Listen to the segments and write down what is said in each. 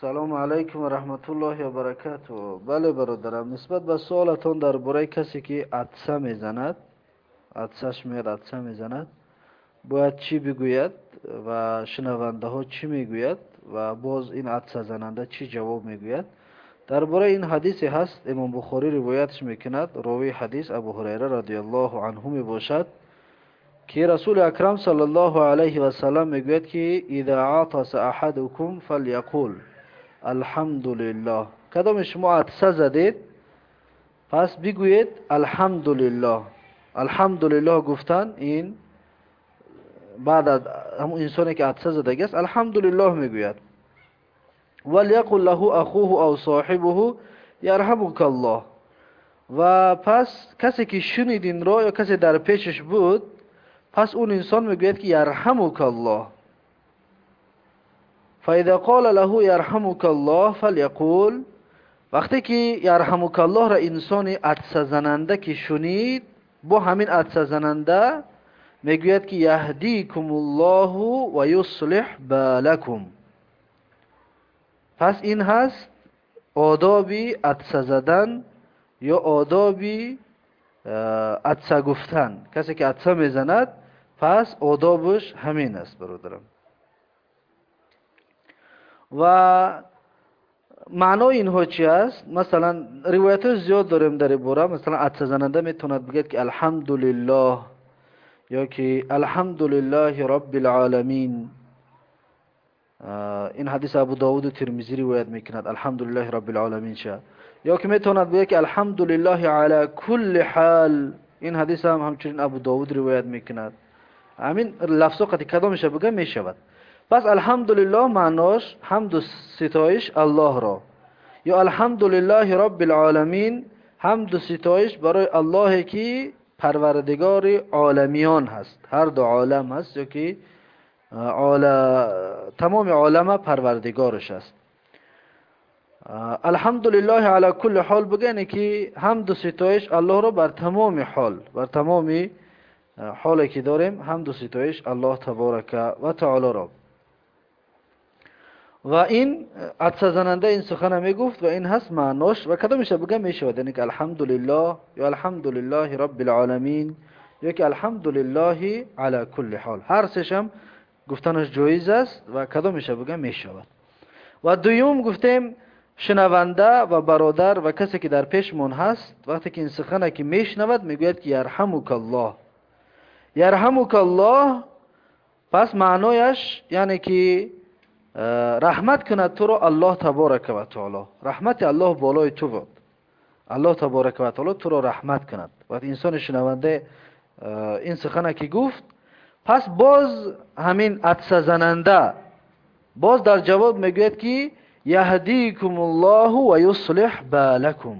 салому алайкум раҳматуллоҳи вабаракату бале бародарам нисбат ба суолатон дар бораи касе ки атса мезанад атсаш меяд атса мезанад бояд чӣ бигӯяд ва шунавандаҳо чӣ мегӯяд ва боз ин атса зананда чӣ ҷавоб мегӯяд. Дар бораи ин ҳадисе ҳаст имом бухорӣ ривоятш мекунад ровии ҳадис абу ҳурайра радиаллоҳу анҳу мебошад ки расули акрам сал аллоҳу алайҳи васалам мегӯяд ки ида атаса аҳадукум фалякул алҳамдулиллоҳ кадоме шумо атса задед? Пас бигӯед алҳамдулиллоҳ алҳамдулиллоҳ гуфтан ин баъд аз ҳамун инсоне ки атса задагиаст алҳамдулиллоҳ мегӯяд. Валякул лаҳу ахуҳу ав соҳибуҳу ярҳамукаллоҳ ва пас касе ки шунид инро ё касе дар пешаш буд пас он инсон мегӯяд ки ярҳамукаллоҳ фаида қола лаҳу ярҳамукаллоҳ фалякул вақте ки ярҳамукаллоҳро инсони атсазананда ки шунид бо ҳамин атсазананда мегӯяд ки яҳдикумуллоҳу ва юслиҳ балакум пас ин ҳаст одоби атса задан ё одоби атса гуфтан касе ки атса мезанад пас одобаш ҳамин аст бародарам ва маънои инҳо чи аст? Масалан ривоятҳои зиёд дорем дар ин бора. Масалан атсазананда метавонад бигӯяд ки алҳамдулиллоҳ ё ки алҳамдулиллоҳи робби лаоламин ин ҳадис абу довуду тирмизӣ ривоят мекунад. Алҳамдулиллоҳи робби лаоламин ша ё ки метавонад бигӯяд ки алҳамдулиллоҳи ала кулли ҳал ин ҳадисам ҳамчунин абу довуд ривоят мекунад. Ҳамин лафзо қати кадомеша бигӯя мешавад пас алҳамдулиллоҳ маънош ҳамду ситоиш аллоҳро. Ё алҳамдулиллоҳи робби лаоламин ҳамду ситоиш барои аллоҳе ки парвардигори оламиён ҳаст. Ҳарду олам ҳаст ё ки тамоми олама парвардигораш аст алҳамдулиллоҳи ала кулли ҳол бигӯяне ки ҳамду ситоиш аллоҳро бар тамоми ҳол бар тамоми ҳоле ки дорем ҳамду ситоиш аллоҳ таборака ва таолоро ва ин адсазананда ин сухана мегуфт ва ин ҳаст маънош ва кадомеша бига мешавад яъне ки алҳамдулиллоҳ ё алҳамдулиллоҳи робби лаоламин ё ки алҳамдулиллоҳи ала кулли ҳол ҳар сешам гуфтанаш ҷоиз аст ва кадомеша бига мешавад. Ва дуюм гуфтем шунаванда ва бародар ва касе ки дар пешмон ҳаст вақте ки ин сухана ки мешнавад мегӯяд ки ярҳамукаллоҳ ярҳамукаллоҳ пас маънояш яъне ки раҳмат кунад туро аллоҳ таборака ва таоло. Раҳмати аллоҳ болои ту буд. Аллоҳ таборака ва таоло туро раҳмат кунад. Вақти инсони шунавандаe ин сухана ки гуфт пас боз ҳамин адсазананда боз дар ҷавоб мегӯяд ки яҳдикум ллоҳу ва юслиҳ балакум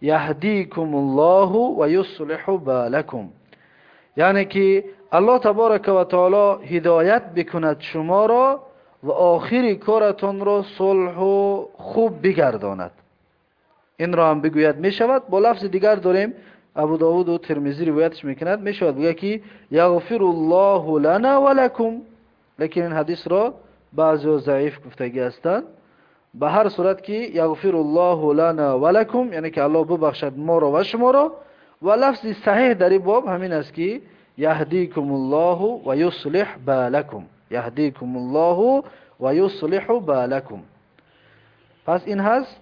яҳдикум ллоҳу ва юслиҳу балакум яъне ки аллоҳ таборака ва таоло ҳидоят бикунад шуморо ва охири коратонро сулҳу хуб бигардонад. Инро ҳам бигӯяд мешавад. Бо лафзи дигар дорем абу довуду тирмизӣ ривоятш мекунад. Мешавад бигӯяд ки яғфиру ллоҳу лана ва лакум лекин ин ҳадисро баъзеҳо заиф гуфтагӣ ҳастанд. Ба ҳар сурат ки яғфиру ллоҳу лана ва лакум яъне ки аллоҳ бубахшад моро ва шуморо. Ва лафзи саҳеҳ дар ин боб ҳамин аст ки яҳдикум ллоҳу ва юслиҳ балакум яҳдикум ллоҳу ва юслиҳу балакум пас ин ҳаст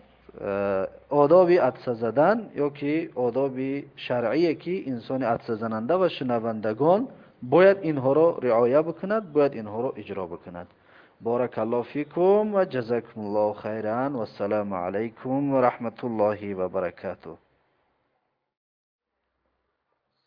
одоби адса задан ё ки одоби шаръие ки инсони адсазананда ва шунавандагон бояд инҳоро риоя бикунад бояд инҳоро иҷро бикунад. Боракаллоҳ фикум ва ҷазакумуллоҳу хайран. Вассалому алайкум ва раҳматуллоҳи ва баракатуh